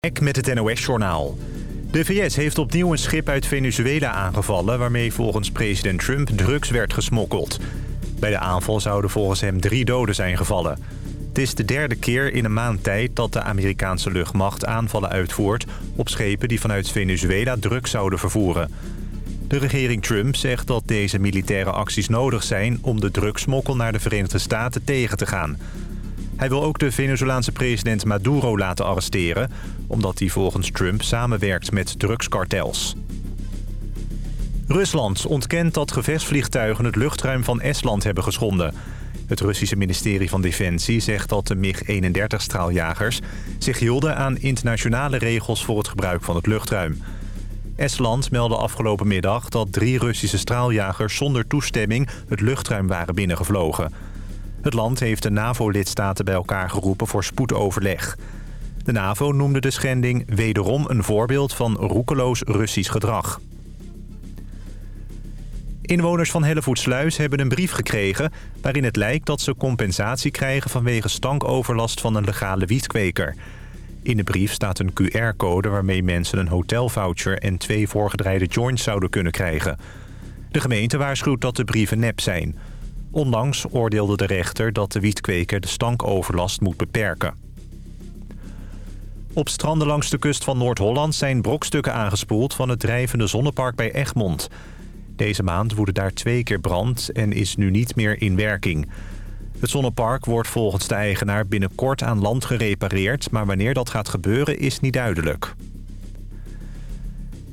Ek met het NOS-journaal. De VS heeft opnieuw een schip uit Venezuela aangevallen... waarmee volgens president Trump drugs werd gesmokkeld. Bij de aanval zouden volgens hem drie doden zijn gevallen. Het is de derde keer in een maand tijd dat de Amerikaanse luchtmacht aanvallen uitvoert... op schepen die vanuit Venezuela drugs zouden vervoeren. De regering Trump zegt dat deze militaire acties nodig zijn... om de drugsmokkel naar de Verenigde Staten tegen te gaan... Hij wil ook de Venezolaanse president Maduro laten arresteren... omdat hij volgens Trump samenwerkt met drugskartels. Rusland ontkent dat gevechtsvliegtuigen het luchtruim van Estland hebben geschonden. Het Russische ministerie van Defensie zegt dat de MiG-31-straaljagers... zich hielden aan internationale regels voor het gebruik van het luchtruim. Estland meldde afgelopen middag dat drie Russische straaljagers... zonder toestemming het luchtruim waren binnengevlogen... Het land heeft de NAVO-lidstaten bij elkaar geroepen voor spoedoverleg. De NAVO noemde de schending wederom een voorbeeld van roekeloos Russisch gedrag. Inwoners van Hellevoetsluis hebben een brief gekregen... waarin het lijkt dat ze compensatie krijgen vanwege stankoverlast van een legale wietkweker. In de brief staat een QR-code waarmee mensen een hotelvoucher... en twee voorgedraaide joints zouden kunnen krijgen. De gemeente waarschuwt dat de brieven nep zijn... Onlangs oordeelde de rechter dat de wietkweker de stankoverlast moet beperken. Op stranden langs de kust van Noord-Holland zijn brokstukken aangespoeld... van het drijvende zonnepark bij Egmond. Deze maand woedde daar twee keer brand en is nu niet meer in werking. Het zonnepark wordt volgens de eigenaar binnenkort aan land gerepareerd... maar wanneer dat gaat gebeuren is niet duidelijk.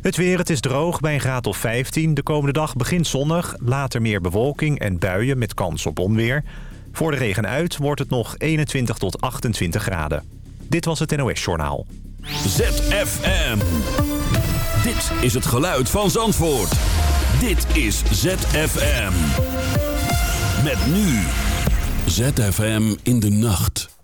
Het weer, het is droog bij een graad of 15. De komende dag begint zonnig, later meer bewolking en buien met kans op onweer. Voor de regen uit wordt het nog 21 tot 28 graden. Dit was het NOS Journaal. ZFM. Dit is het geluid van Zandvoort. Dit is ZFM. Met nu. ZFM in de nacht.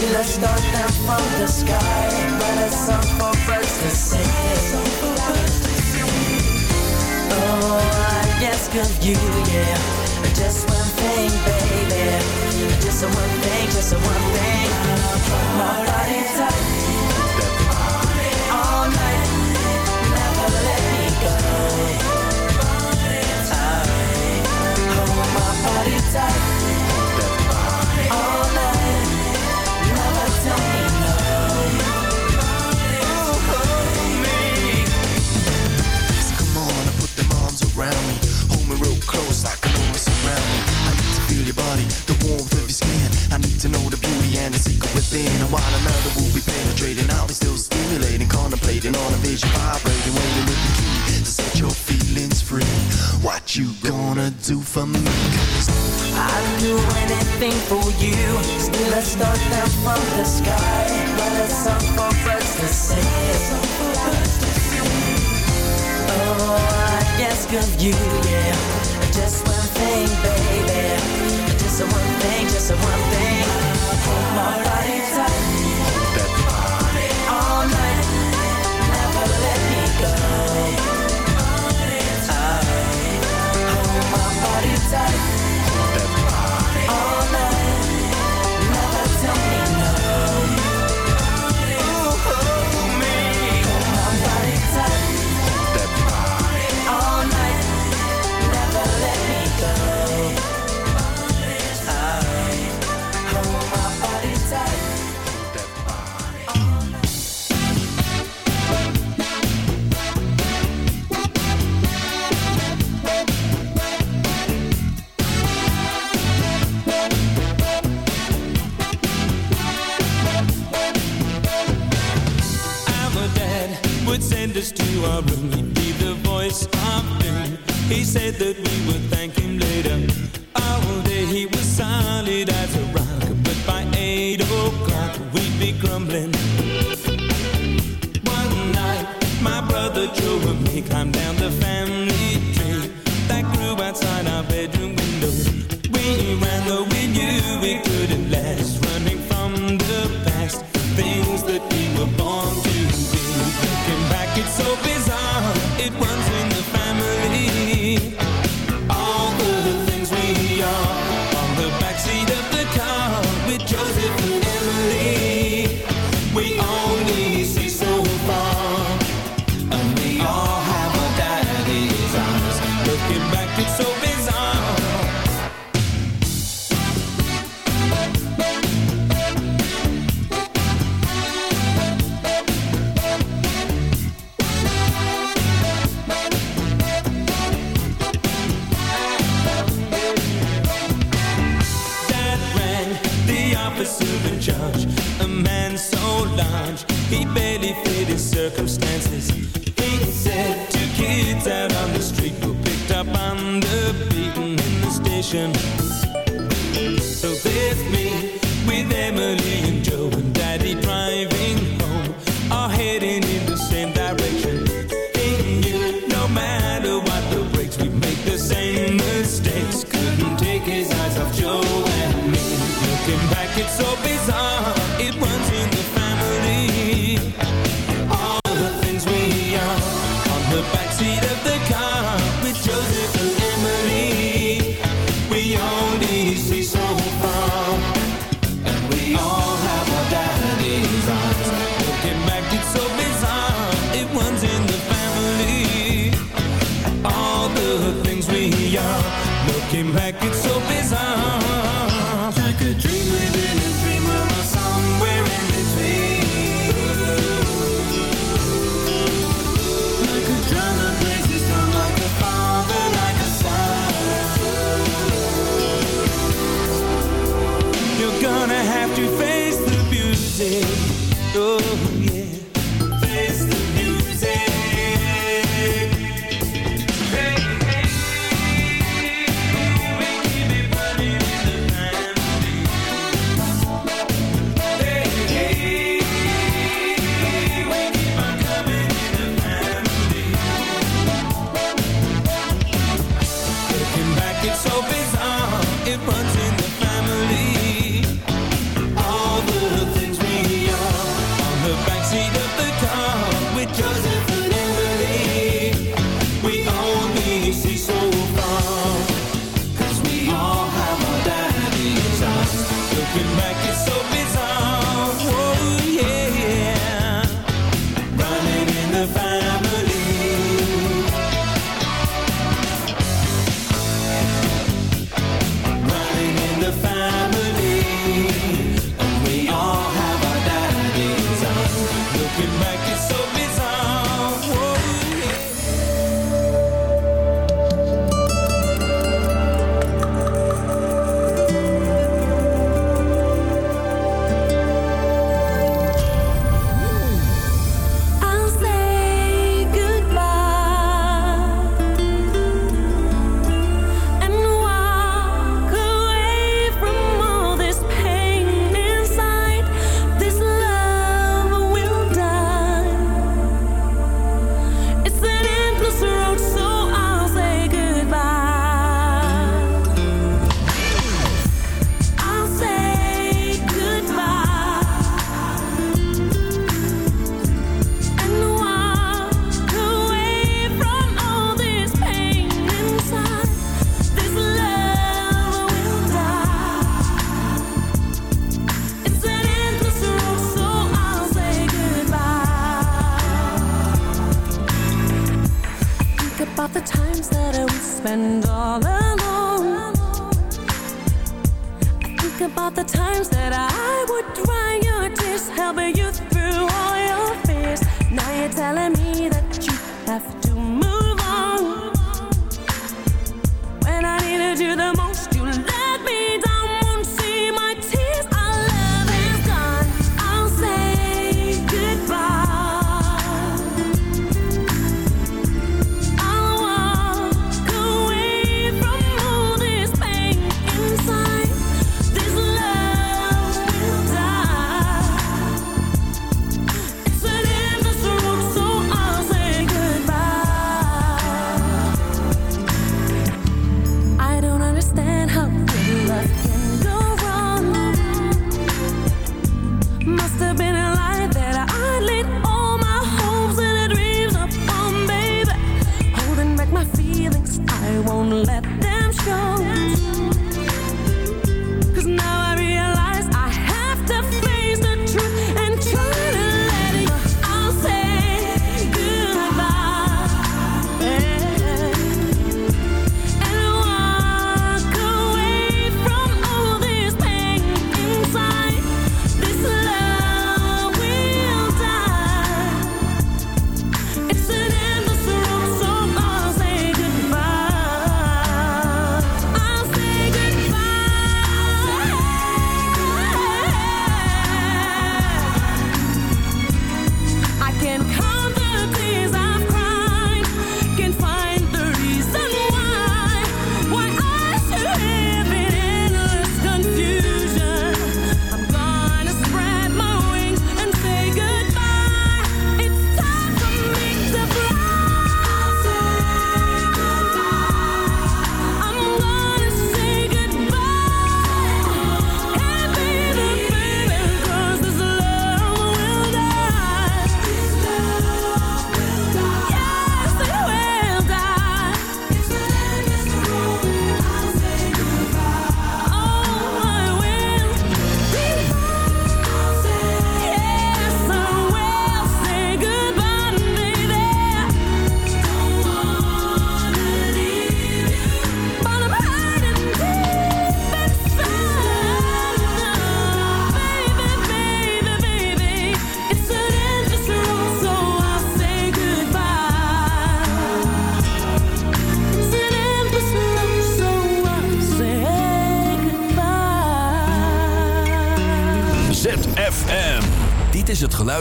Still a star down from the sky But song for birds to sing Oh, you, yeah Just one thing, baby. Just one thing, just one thing. My All night. Never let me go. Hold my body tight Will be penetrating. I'll be still stimulating Contemplating on a vision Vibrating, waiting with the key To set your feelings free. What you gonna do for me? I'd do anything for you. Still a star down from the sky. But a song for birds to sing Oh, I ask of you, yeah. Just one thing, baby. Just one thing, just one thing. Hold my body body tight. destination. So there's me with Emily and Joe and Daddy driving home, all heading in the same direction. Thinking you, no matter what the brakes, we make the same mistakes.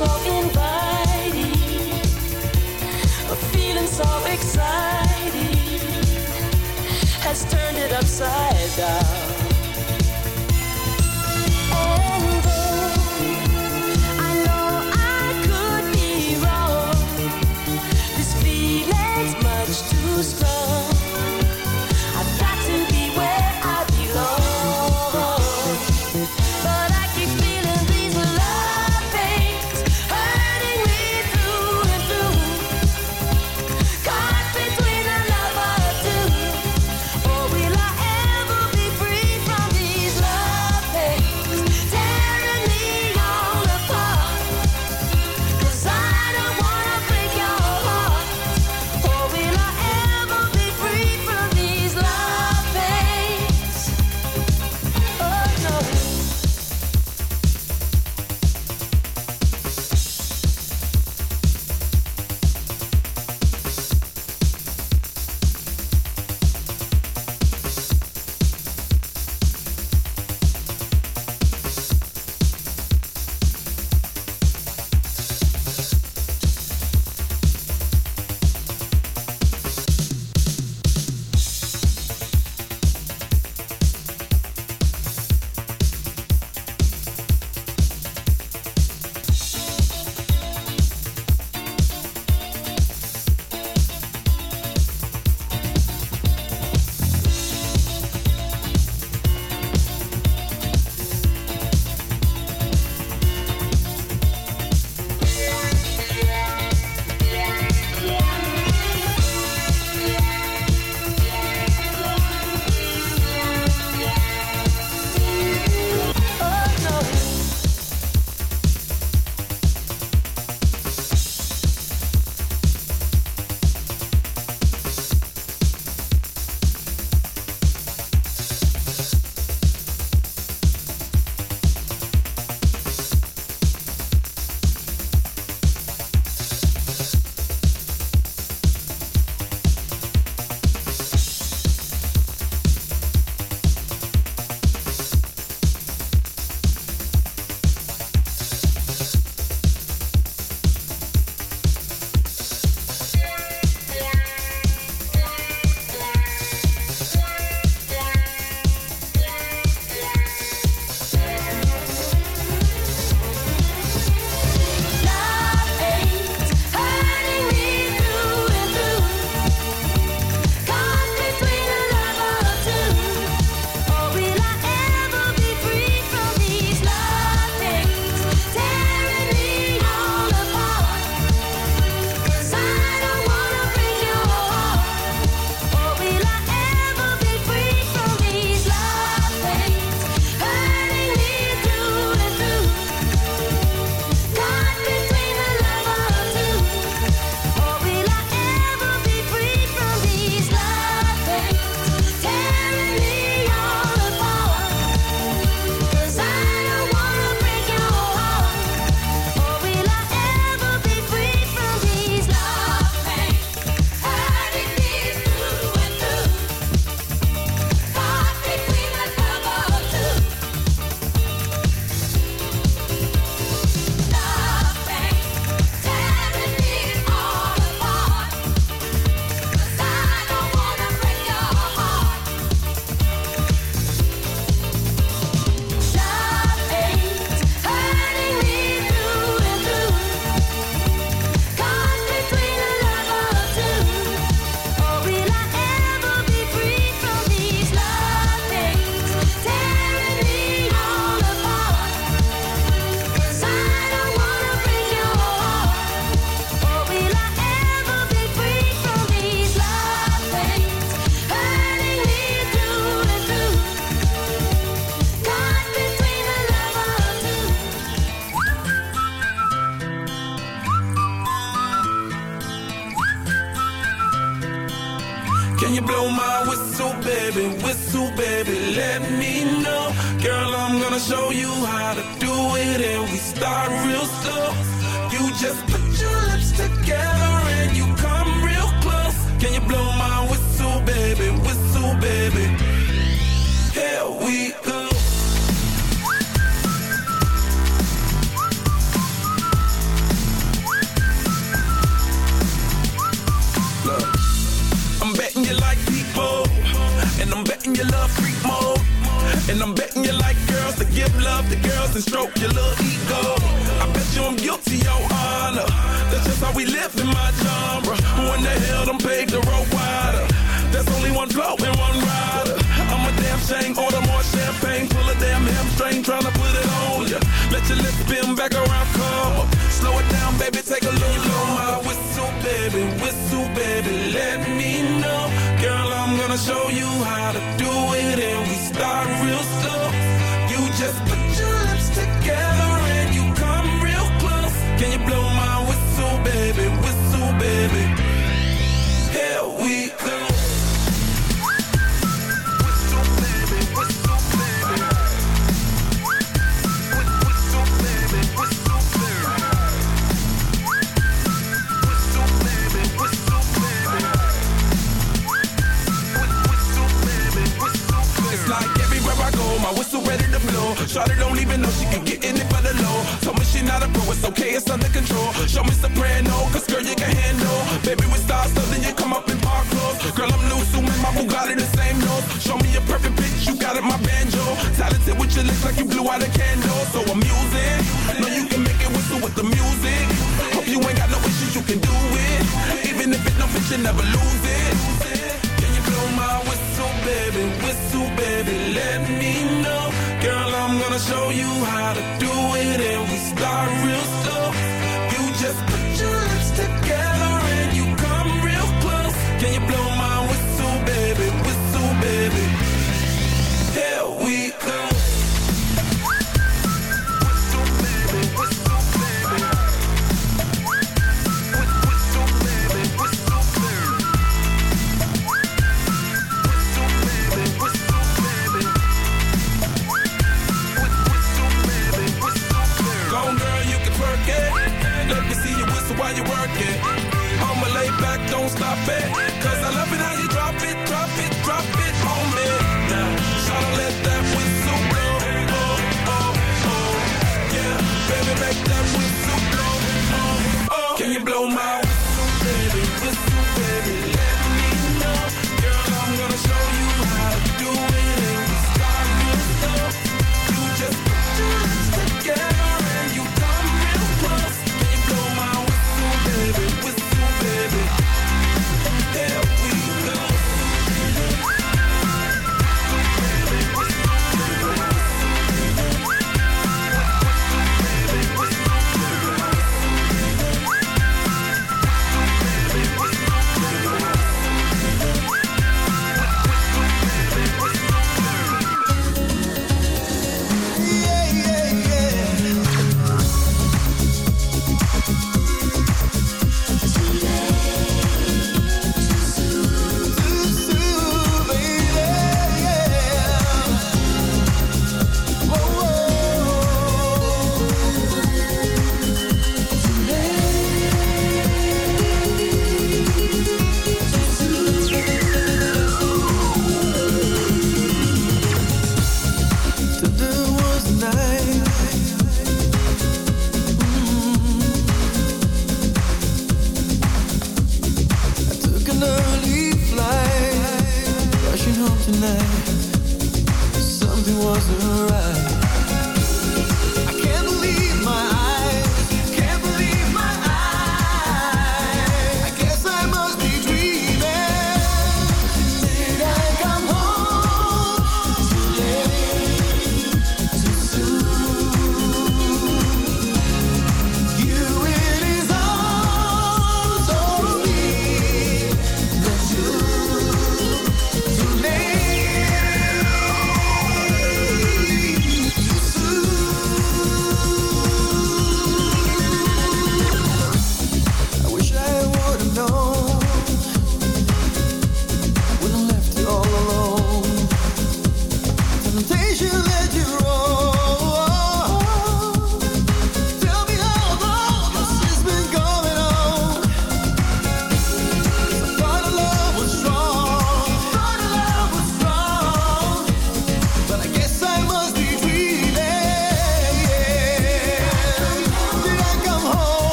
so inviting, a feeling so exciting has turned it upside down.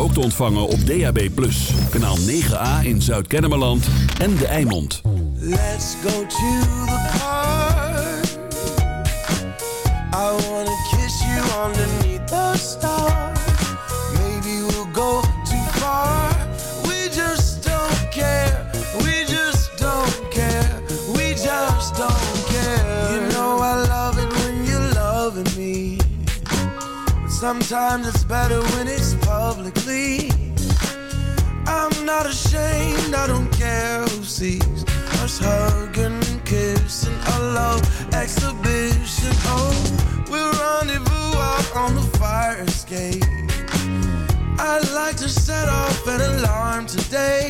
Ook te ontvangen op DAB+. Kanaal 9A in Zuid-Kennemerland en De Eimond. Let's go to the park. I wanna kiss you underneath the stars. Maybe we'll go too far. We just don't care. We just don't care. We just don't care. You know I love it when you're loving me. But sometimes it's better when it's not ashamed, I don't care who sees us hugging and kissing a love exhibition. Oh, we'll rendezvous out on the fire escape. I'd like to set off an alarm today.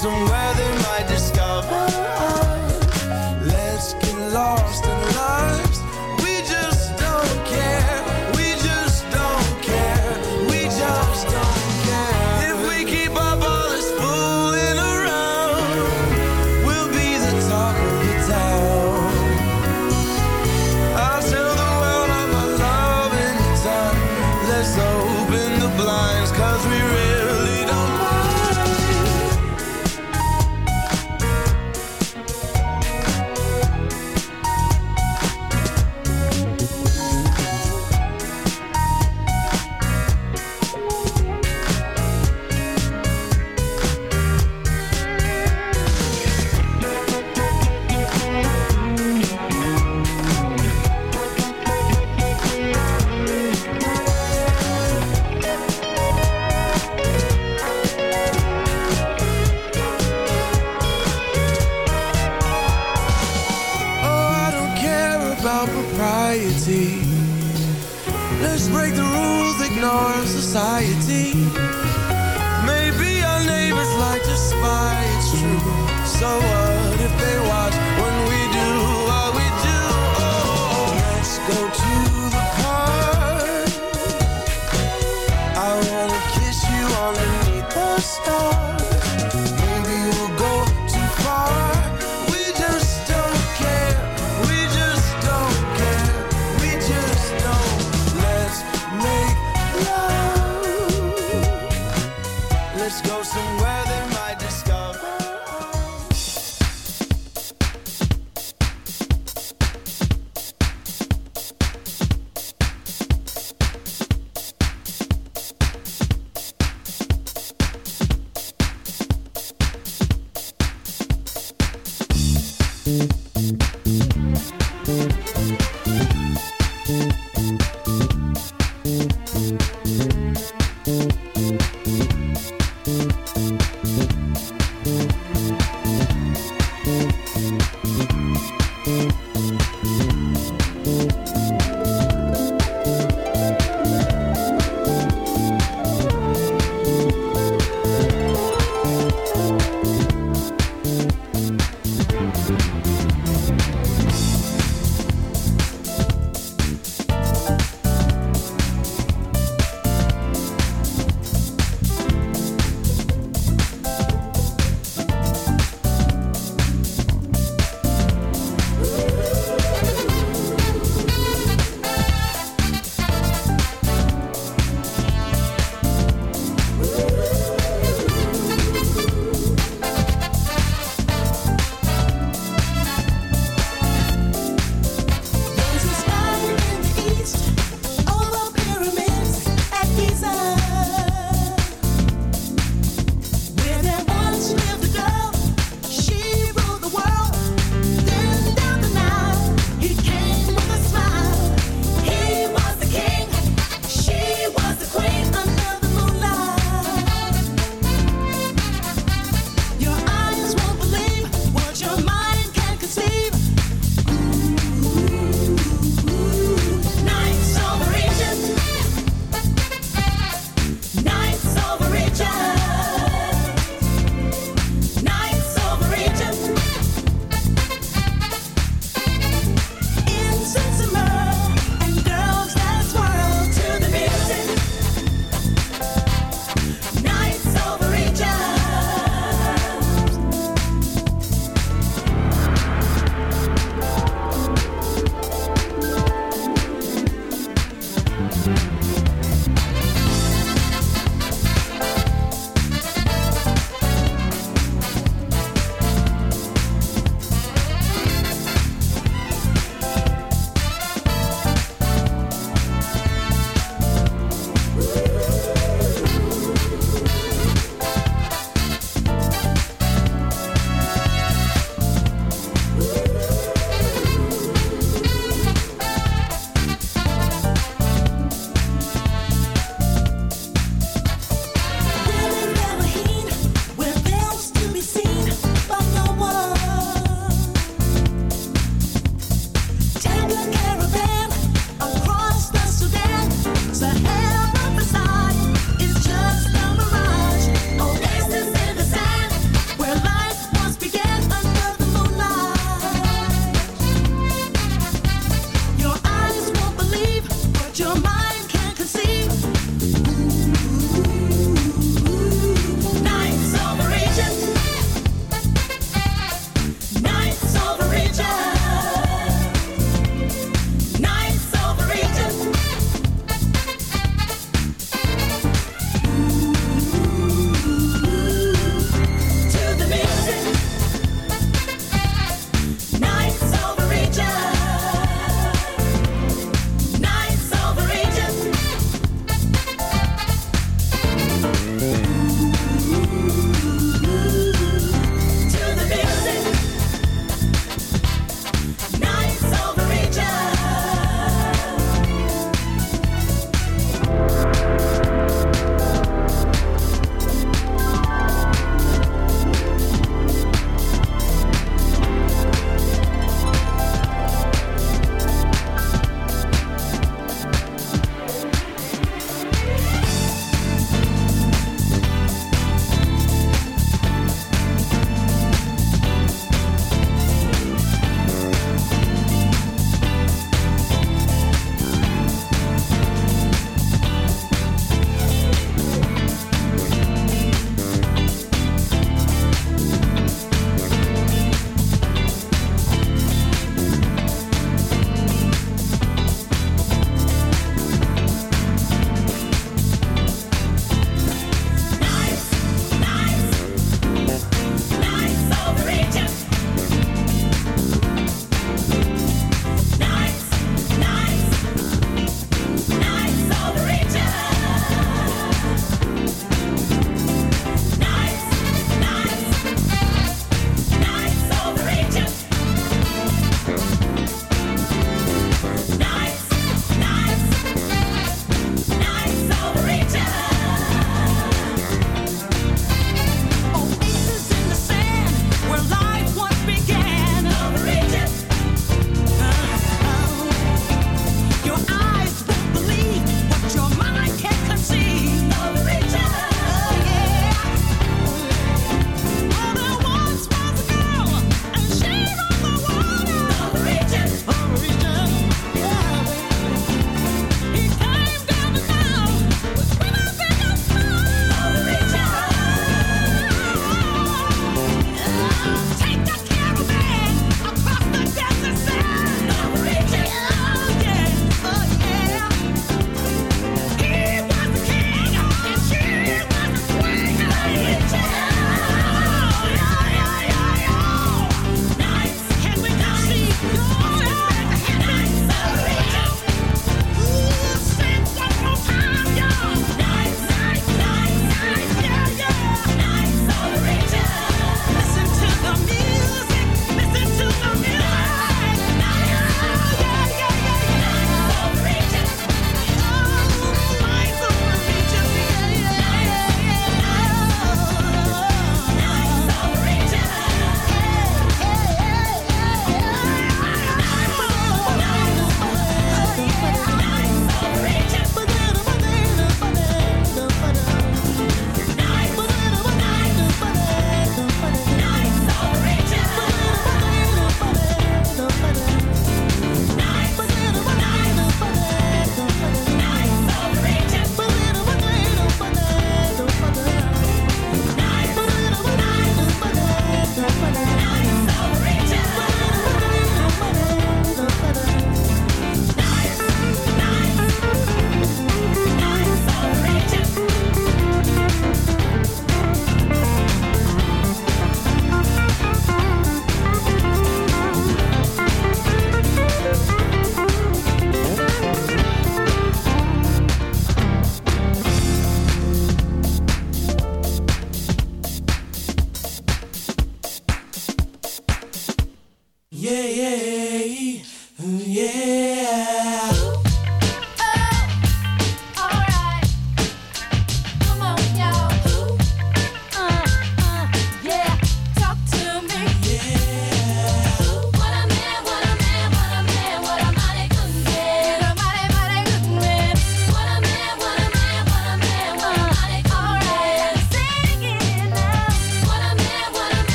somewhere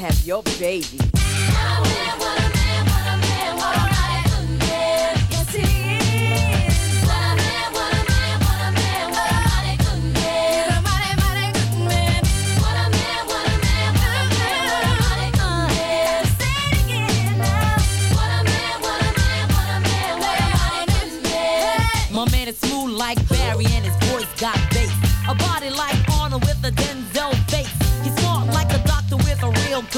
Have your baby.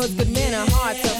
cause good men are hard to